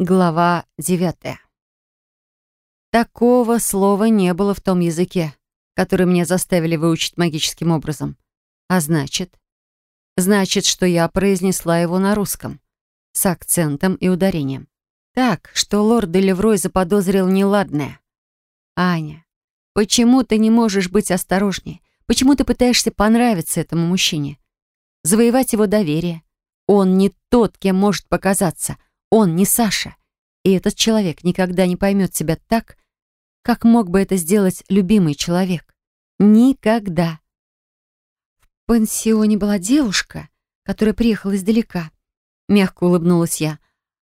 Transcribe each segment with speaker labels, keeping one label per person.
Speaker 1: Глава девятая. Такого слова не было в том языке, который меня заставили выучить магическим образом. А значит? Значит, что я произнесла его на русском, с акцентом и ударением. Так, что лорд Делеврой заподозрил неладное. «Аня, почему ты не можешь быть осторожнее? Почему ты пытаешься понравиться этому мужчине? Завоевать его доверие? Он не тот, кем может показаться» Он не Саша. И этот человек никогда не поймет себя так, как мог бы это сделать любимый человек. Никогда. В пансионе была девушка, которая приехала издалека. Мягко улыбнулась я.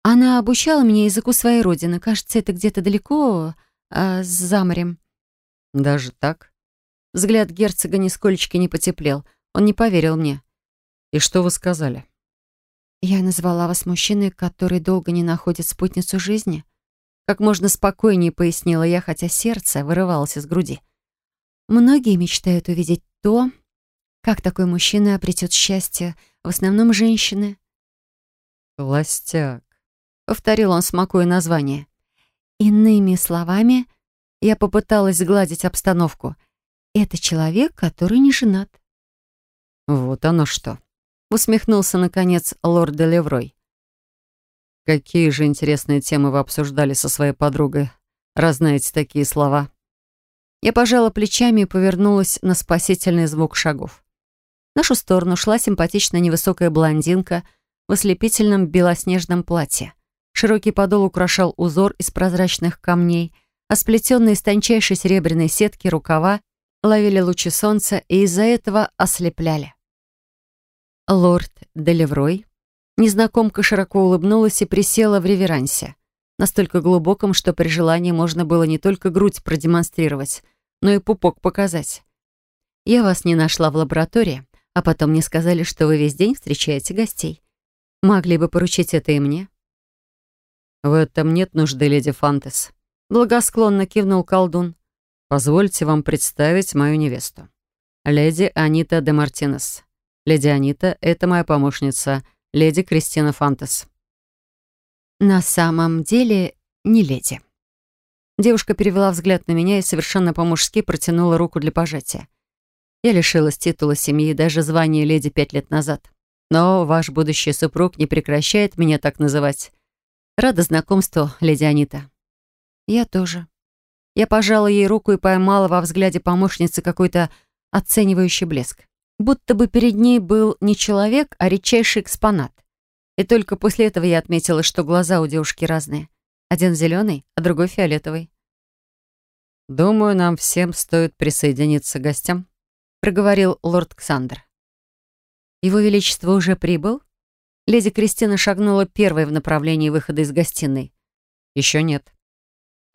Speaker 1: Она обучала меня языку своей родины. Кажется, это где-то далеко, а, за морем.
Speaker 2: Даже так?
Speaker 1: Взгляд герцога нисколечки не потеплел. Он не поверил мне.
Speaker 2: «И что вы сказали?»
Speaker 1: «Я назвала вас мужчиной, который долго не находит спутницу жизни?» Как можно спокойнее пояснила я, хотя сердце вырывалось из груди. «Многие мечтают увидеть то, как такой мужчина обретет счастье, в основном женщины».
Speaker 2: «Холостяк», —
Speaker 1: повторил он, смакуя название. «Иными словами, я попыталась сгладить обстановку. Это человек, который не женат».
Speaker 2: «Вот оно что»,
Speaker 1: усмехнулся, наконец, лорд Делеврой.
Speaker 2: «Какие же интересные темы вы обсуждали со своей подругой, раз знаете такие слова».
Speaker 1: Я пожала плечами и повернулась на спасительный звук шагов. В нашу сторону шла симпатичная невысокая блондинка в ослепительном белоснежном платье. Широкий подол украшал узор из прозрачных камней, а сплетенные из тончайшей серебряной сетки рукава ловили лучи солнца и из-за этого ослепляли лорд Делеврой. Незнакомка широко улыбнулась и присела в реверансе, настолько глубоком, что при желании можно было не только грудь продемонстрировать, но и пупок показать. «Я вас не нашла в лаборатории, а потом мне сказали, что вы весь день встречаете гостей. Могли бы поручить это и мне?»
Speaker 2: «В этом нет нужды, леди Фантес», —
Speaker 1: благосклонно кивнул колдун.
Speaker 2: «Позвольте вам представить мою невесту. Леди Анита де Мартинес, Леди Анита, это моя помощница, леди Кристина Фантас.
Speaker 1: «На самом деле не леди». Девушка перевела взгляд на меня и совершенно по-мужски протянула руку для пожатия. Я лишилась титула семьи и даже звания леди пять лет назад. Но ваш будущий супруг не прекращает меня так называть. Рада знакомству, леди Анита. Я тоже. Я пожала ей руку и поймала во взгляде помощницы какой-то оценивающий блеск будто бы перед ней был не человек, а редчайший экспонат. И только после этого я отметила, что глаза у девушки разные. Один зеленый, а другой фиолетовый.
Speaker 2: «Думаю, нам всем стоит присоединиться к гостям», — проговорил лорд Ксандр.
Speaker 1: «Его Величество уже прибыл?» Леди Кристина шагнула первой в направлении выхода из гостиной.
Speaker 2: «Еще нет».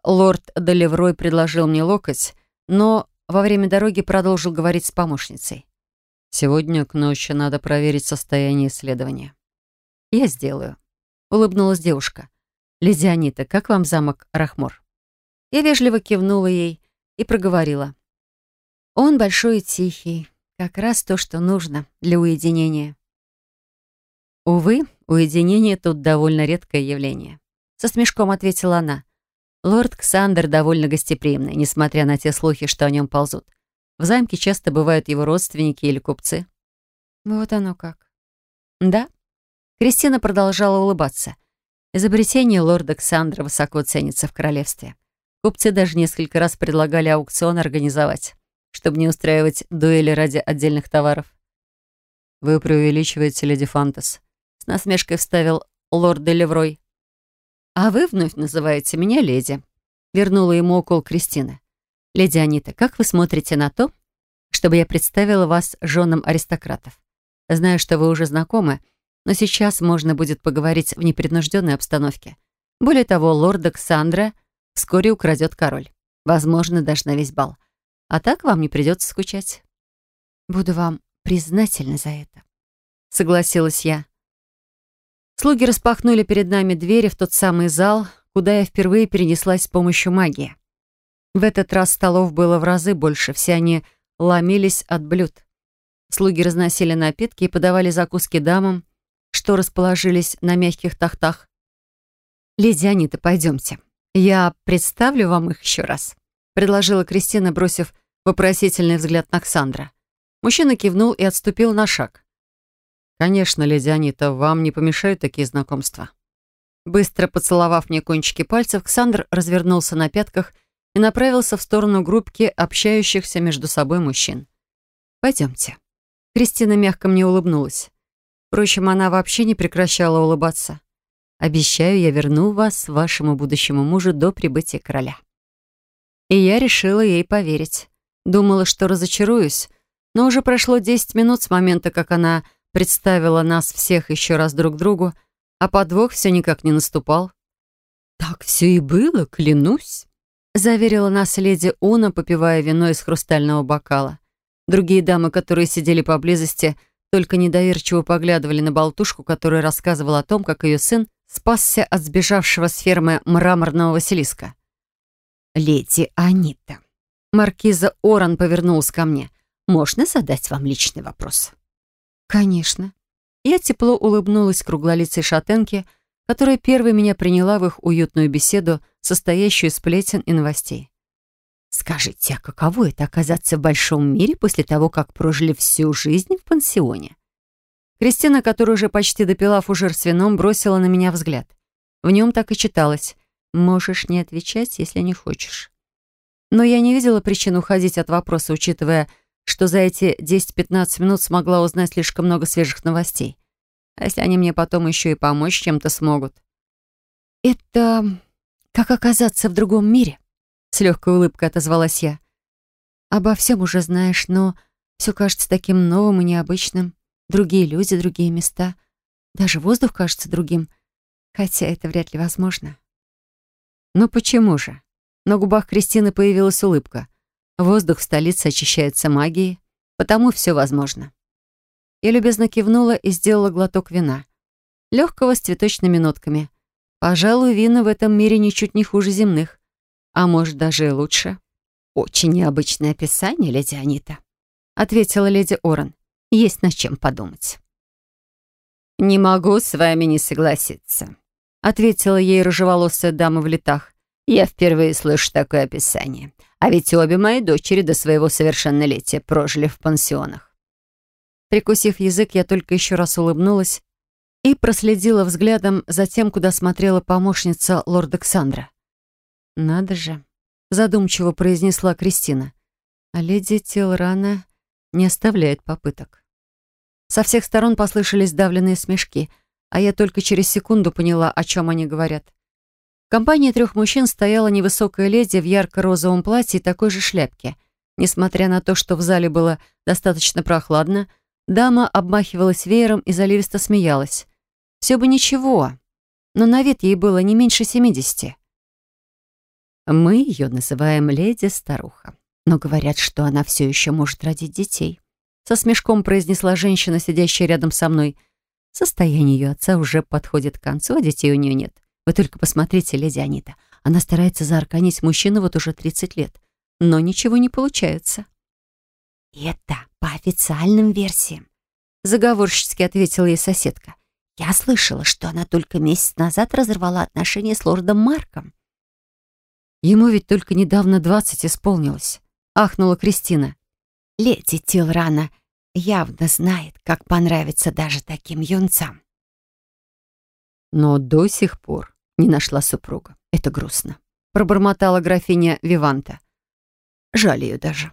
Speaker 1: Лорд Долеврой предложил мне локоть, но во время дороги продолжил говорить с помощницей.
Speaker 2: Сегодня к ночи надо проверить состояние исследования.
Speaker 1: Я сделаю. Улыбнулась девушка. Лизионита, как вам замок Рахмор? Я вежливо кивнула ей и проговорила. Он большой и тихий. Как раз то, что нужно для уединения. Увы, уединение тут довольно редкое явление. Со смешком ответила она. Лорд Ксандер довольно гостеприимный, несмотря на те слухи, что о нем ползут. В замке часто бывают его родственники или купцы. Вот оно как. Да. Кристина продолжала улыбаться. Изобретение лорда Ксандра высоко ценится в королевстве. Купцы даже несколько раз предлагали аукцион организовать, чтобы не устраивать дуэли ради отдельных товаров.
Speaker 2: «Вы преувеличиваете, леди Фантас», —
Speaker 1: с насмешкой вставил лорд Делеврой. «А вы вновь называете меня леди», — вернула ему укол Кристина. «Леди Анита, как вы смотрите на то, чтобы я представила вас женам аристократов? Знаю, что вы уже знакомы, но сейчас можно будет поговорить в непринужденной обстановке. Более того, лорда Ксандра вскоре украдет король. Возможно, даже на весь бал. А так вам не придется скучать». «Буду вам признательна за это», — согласилась я. Слуги распахнули перед нами двери в тот самый зал, куда я впервые перенеслась с помощью магии. В этот раз столов было в разы больше, все они ломились от блюд. Слуги разносили напитки и подавали закуски дамам, что расположились на мягких тахтах. «Леди Анита, пойдемте. Я представлю вам их еще раз», — предложила Кристина, бросив вопросительный взгляд на Ксандра. Мужчина кивнул и отступил на шаг.
Speaker 2: «Конечно, леди Анита, вам не помешают такие знакомства».
Speaker 1: Быстро поцеловав мне кончики пальцев, Ксандр развернулся на пятках и направился в сторону группки общающихся между собой мужчин. «Пойдемте». Кристина мягко мне улыбнулась. Впрочем, она вообще не прекращала улыбаться. «Обещаю, я верну вас вашему будущему мужу до прибытия короля». И я решила ей поверить. Думала, что разочаруюсь, но уже прошло 10 минут с момента, как она представила нас всех еще раз друг другу, а подвох все никак не наступал. «Так все и было, клянусь!» — заверила нас леди Уна, попивая вино из хрустального бокала. Другие дамы, которые сидели поблизости, только недоверчиво поглядывали на болтушку, которая рассказывала о том, как ее сын спасся от сбежавшего с фермы мраморного Василиска. «Леди Анита», — маркиза Оран повернулась ко мне, — «можно задать вам личный вопрос?» «Конечно». Я тепло улыбнулась круглолицей шатенке, — которая первой меня приняла в их уютную беседу, состоящую из плетен и новостей. «Скажите, а каково это оказаться в большом мире после того, как прожили всю жизнь в пансионе?» Кристина, которая уже почти допила фужер с вином, бросила на меня взгляд. В нем так и читалось «Можешь не отвечать, если не хочешь». Но я не видела причин уходить от вопроса, учитывая, что за эти 10-15 минут смогла узнать слишком много свежих новостей. А если они мне потом еще и помочь чем-то смогут? Это как оказаться в другом мире? С легкой улыбкой отозвалась я. Обо всем уже знаешь, но все кажется таким новым и необычным. Другие люди, другие места. Даже воздух кажется другим. Хотя это вряд ли возможно.
Speaker 2: Ну почему же? На губах Кристины появилась улыбка. Воздух в столице очищается магией, потому все возможно. Я любезно кивнула и сделала глоток вина. Легкого с цветочными нотками. Пожалуй, вина в этом мире ничуть не хуже земных. А может, даже и лучше.
Speaker 1: «Очень необычное описание, леди Анита», — ответила леди Орен. «Есть над чем подумать».
Speaker 3: «Не могу с вами не согласиться», — ответила ей рыжеволосая дама в летах. «Я впервые слышу такое описание. А ведь обе мои дочери до своего совершеннолетия прожили в пансионах».
Speaker 1: Прикусив язык, я только еще раз улыбнулась и проследила взглядом за тем, куда смотрела помощница лорда Ксандра. «Надо же», — задумчиво произнесла Кристина. «А леди Телрана не оставляет попыток». Со всех сторон послышались давленные смешки, а я только через секунду поняла, о чем они говорят. В компании трех мужчин стояла невысокая леди в ярко-розовом платье и такой же шляпке. Несмотря на то, что в зале было достаточно прохладно, — Дама обмахивалась веером и заливисто смеялась. Все бы ничего, но на вид ей было не меньше семидесяти.
Speaker 3: Мы ее называем леди-старуха, но говорят, что она все еще может родить детей.
Speaker 1: Со смешком произнесла женщина, сидящая рядом со мной.
Speaker 3: Состояние ее отца уже подходит к концу, а детей у нее нет. Вы только посмотрите, леди Анита. Она старается заарканить мужчину вот уже 30 лет, но ничего не получается.
Speaker 4: «Это по официальным версиям», — заговорщицки ответила ей соседка. «Я слышала, что она только месяц назад разорвала отношения с лордом Марком».
Speaker 1: «Ему ведь только недавно двадцать исполнилось», — ахнула Кристина.
Speaker 4: «Леди Тилрана явно знает, как понравится даже таким юнцам».
Speaker 3: Но до сих пор не нашла супруга. Это грустно.
Speaker 1: Пробормотала графиня Виванта. Жаль ее даже.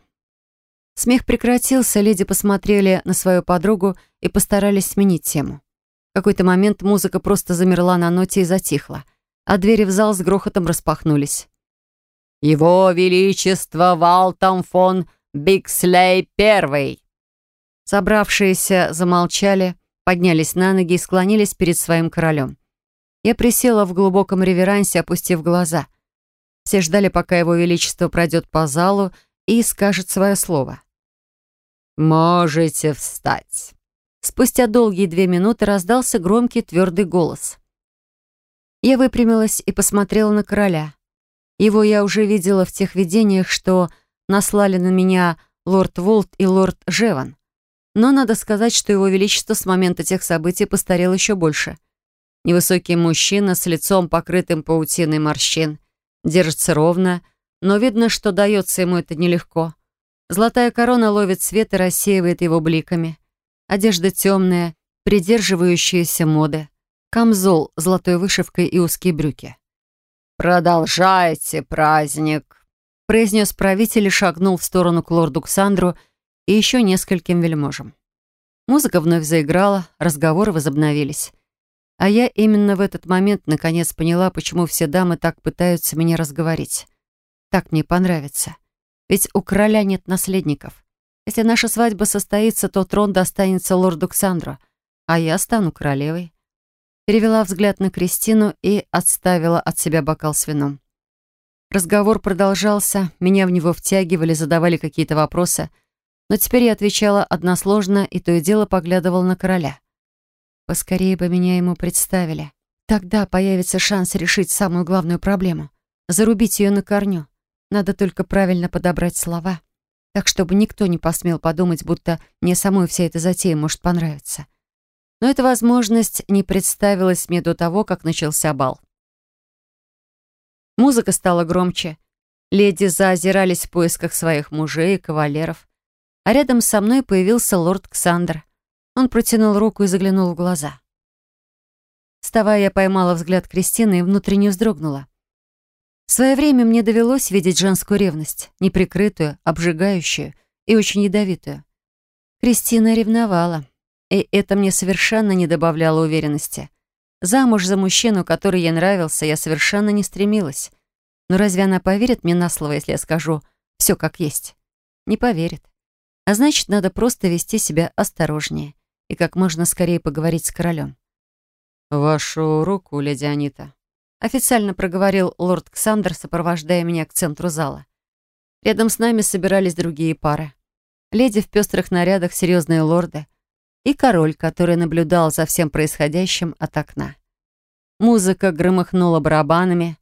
Speaker 1: Смех прекратился, леди посмотрели на свою подругу и постарались сменить тему. В какой-то момент музыка просто замерла на ноте и затихла, а двери в зал с грохотом распахнулись.
Speaker 5: «Его Величество Валтам фон Бикслей Первый!»
Speaker 1: Собравшиеся замолчали, поднялись на ноги и склонились перед своим королем. Я присела в глубоком реверансе, опустив глаза. Все ждали, пока его величество пройдет по залу и скажет свое слово.
Speaker 5: «Можете встать!»
Speaker 1: Спустя долгие две минуты раздался громкий твердый голос. Я выпрямилась и посмотрела на короля. Его я уже видела в тех видениях, что наслали на меня лорд Волт и лорд Жеван. Но надо сказать, что его величество с момента тех событий постарел еще больше.
Speaker 2: Невысокий мужчина с лицом, покрытым паутиной морщин, держится ровно, но видно, что дается ему это нелегко. Золотая корона ловит свет и рассеивает его бликами. Одежда темная, придерживающаяся моды. Камзол с золотой вышивкой и узкие брюки.
Speaker 5: «Продолжайте праздник», —
Speaker 2: произнес правитель и шагнул в сторону к лорду Ксандру и еще нескольким вельможам. Музыка вновь заиграла, разговоры возобновились. А я именно в этот момент наконец поняла, почему все дамы так пытаются меня разговорить. Так мне понравится. Ведь у короля нет наследников. Если наша свадьба состоится, то трон достанется лорду Ксандру, а я стану королевой». Перевела взгляд на Кристину и отставила от себя бокал с вином. Разговор продолжался, меня в него втягивали, задавали какие-то вопросы, но теперь я отвечала односложно и то и дело поглядывала на короля. Поскорее бы меня ему представили. Тогда появится шанс решить самую главную проблему — зарубить ее на корню. Надо только правильно подобрать слова, так чтобы никто не посмел подумать, будто мне самой вся эта затея может понравиться. Но эта возможность не представилась мне до того, как начался бал. Музыка стала громче. Леди заозирались в поисках своих мужей и кавалеров. А рядом со мной появился лорд Ксандр. Он протянул руку и заглянул в глаза. Вставая, я поймала взгляд Кристины и внутренне вздрогнула. В свое время мне довелось видеть женскую ревность, неприкрытую, обжигающую и очень ядовитую. Кристина ревновала, и это мне совершенно не добавляло уверенности. Замуж за мужчину, который ей нравился, я совершенно не стремилась. Но разве она поверит мне на слово, если я скажу «все как есть»? Не поверит. А значит, надо просто вести себя осторожнее и как можно скорее поговорить с королем.
Speaker 5: «Вашу руку, леди Анита»,
Speaker 2: официально проговорил лорд Ксандер, сопровождая меня к центру зала. Рядом с нами собирались другие пары. Леди в пестрых нарядах, серьезные лорды и король, который наблюдал за всем происходящим от окна. Музыка громыхнула барабанами,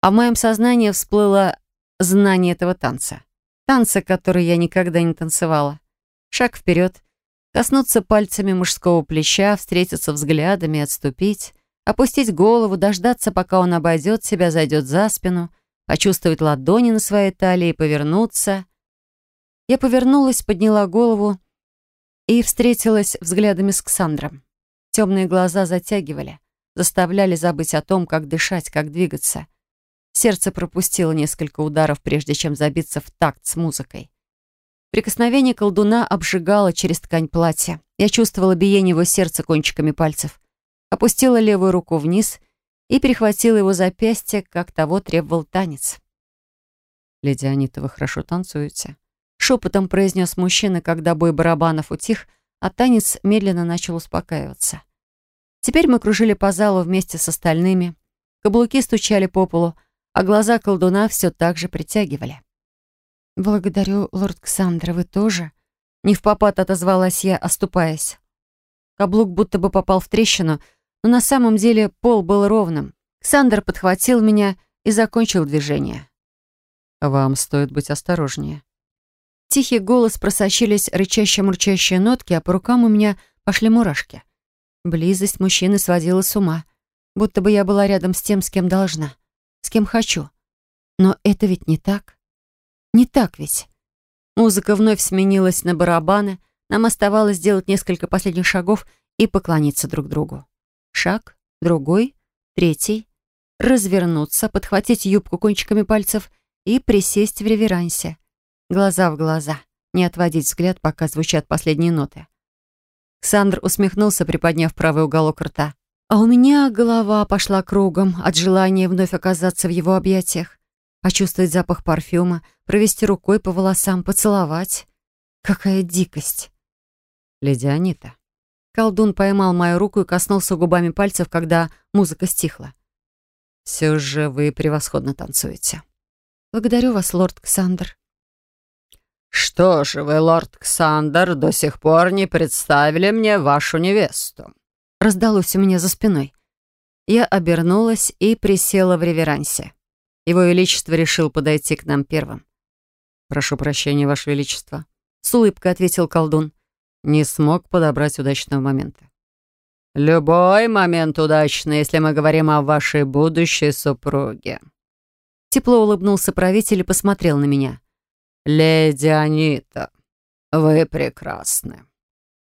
Speaker 2: а в моем сознании всплыло знание этого танца. Танца, который я никогда не танцевала. Шаг вперед, коснуться пальцами мужского плеча, встретиться взглядами, отступить опустить голову, дождаться, пока он обойдет себя, зайдет за спину, почувствовать ладони на своей талии, повернуться. Я повернулась, подняла голову и встретилась взглядами с Ксандром. Темные глаза затягивали, заставляли забыть о том, как дышать, как двигаться. Сердце пропустило несколько ударов, прежде чем забиться в такт с музыкой. Прикосновение колдуна обжигало через ткань платья. Я чувствовала биение его сердца кончиками пальцев — опустила левую руку вниз и перехватила его запястье, как того требовал танец.
Speaker 5: «Леди Анита, вы хорошо танцуете», —
Speaker 2: шепотом произнес мужчина, когда бой барабанов утих, а танец медленно начал успокаиваться. Теперь мы кружили по залу вместе с остальными, каблуки стучали по полу, а глаза колдуна все так же притягивали. «Благодарю, лорд Ксандра, вы тоже?» Не в попад отозвалась я, оступаясь. Каблук будто бы попал в трещину — но на самом деле пол был ровным. Сандер подхватил меня и закончил движение.
Speaker 5: «Вам стоит быть осторожнее».
Speaker 2: Тихий голос просочились рычащие-мурчащие нотки, а по рукам у меня пошли мурашки. Близость мужчины сводила с ума, будто бы я была рядом с тем, с кем должна, с кем хочу. Но это ведь не так. Не так ведь. Музыка вновь сменилась на барабаны, нам оставалось сделать несколько последних шагов и поклониться друг другу. Шаг, другой, третий. Развернуться, подхватить юбку кончиками пальцев и присесть в реверансе. Глаза в глаза. Не отводить взгляд, пока звучат последние ноты. Ксандр усмехнулся, приподняв правый уголок рта. А у меня голова пошла кругом от желания вновь оказаться в его объятиях, почувствовать запах парфюма, провести рукой по волосам, поцеловать. Какая дикость!
Speaker 5: Леди Анита,
Speaker 2: Колдун поймал мою руку и коснулся губами пальцев, когда музыка стихла.
Speaker 5: «Все же вы превосходно танцуете».
Speaker 2: «Благодарю вас, лорд Ксандр».
Speaker 5: «Что же вы, лорд Ксандр, до сих пор не представили мне вашу невесту?»
Speaker 2: Раздалось у меня за спиной. Я обернулась и присела в реверансе. Его Величество решил подойти к нам первым.
Speaker 5: «Прошу прощения, Ваше Величество», —
Speaker 2: с улыбкой ответил колдун
Speaker 5: не смог подобрать удачного момента. «Любой момент удачный, если мы говорим о вашей будущей супруге».
Speaker 2: Тепло улыбнулся правитель и посмотрел на меня.
Speaker 5: «Леди Анита, вы прекрасны.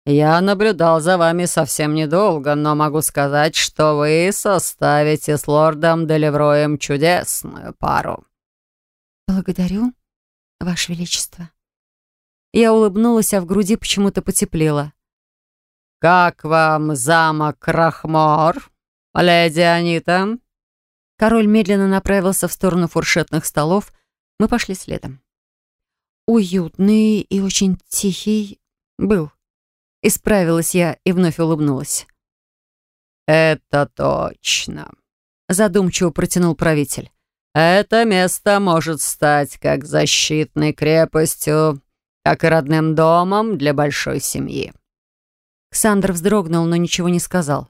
Speaker 5: Я наблюдал за вами совсем недолго, но могу сказать, что вы составите с лордом Делевроем чудесную пару».
Speaker 2: «Благодарю, Ваше Величество». Я улыбнулась, а в груди почему-то потеплело.
Speaker 5: «Как вам замок Рахмор, леди Анита?»
Speaker 2: Король медленно направился в сторону фуршетных столов. Мы пошли следом. «Уютный и очень тихий был». Исправилась я и вновь улыбнулась.
Speaker 5: «Это точно», —
Speaker 2: задумчиво протянул правитель.
Speaker 5: «Это место может стать как защитной крепостью как и родным домом для большой семьи».
Speaker 2: Ксандр вздрогнул, но ничего не сказал.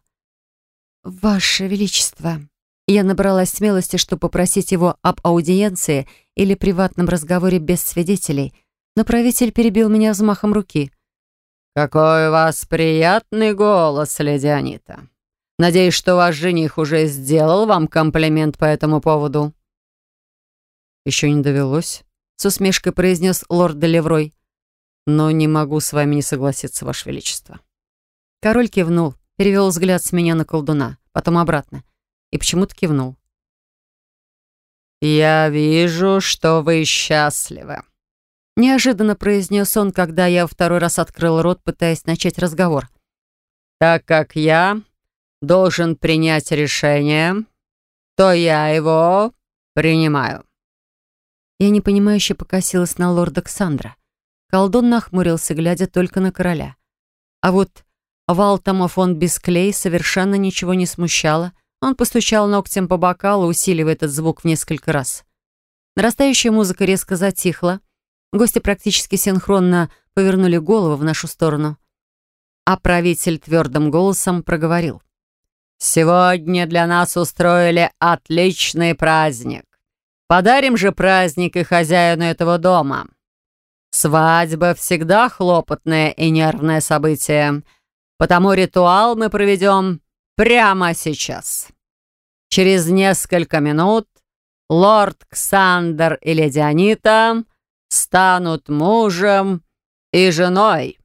Speaker 2: «Ваше Величество!» Я набралась смелости, чтобы попросить его об аудиенции или приватном разговоре без свидетелей, но правитель перебил меня взмахом руки.
Speaker 5: «Какой у вас приятный голос, леди Анита! Надеюсь, что ваш жених уже сделал вам комплимент по этому поводу».
Speaker 2: «Еще не довелось», — с усмешкой произнес лорд Делеврой но не могу с вами не согласиться, Ваше Величество». Король кивнул, перевел взгляд с меня на колдуна, потом обратно, и почему-то кивнул.
Speaker 5: «Я вижу, что вы счастливы», —
Speaker 2: неожиданно произнес он, когда я второй раз открыл рот, пытаясь начать разговор.
Speaker 5: «Так как я должен принять решение, то я его принимаю».
Speaker 2: Я непонимающе покосилась на лорда Ксандра. Колдун нахмурился, глядя только на короля. А вот Валтома фон Бесклей совершенно ничего не смущало. Он постучал ногтем по бокалу, усиливая этот звук в несколько раз. Нарастающая музыка резко затихла. Гости практически синхронно повернули головы в нашу сторону. А правитель твердым голосом проговорил.
Speaker 5: «Сегодня для нас устроили отличный праздник. Подарим же праздник и хозяину этого дома». Свадьба всегда хлопотное и нервное событие, потому ритуал мы проведем прямо сейчас. Через несколько минут лорд Ксандер и леди Анита станут мужем и женой.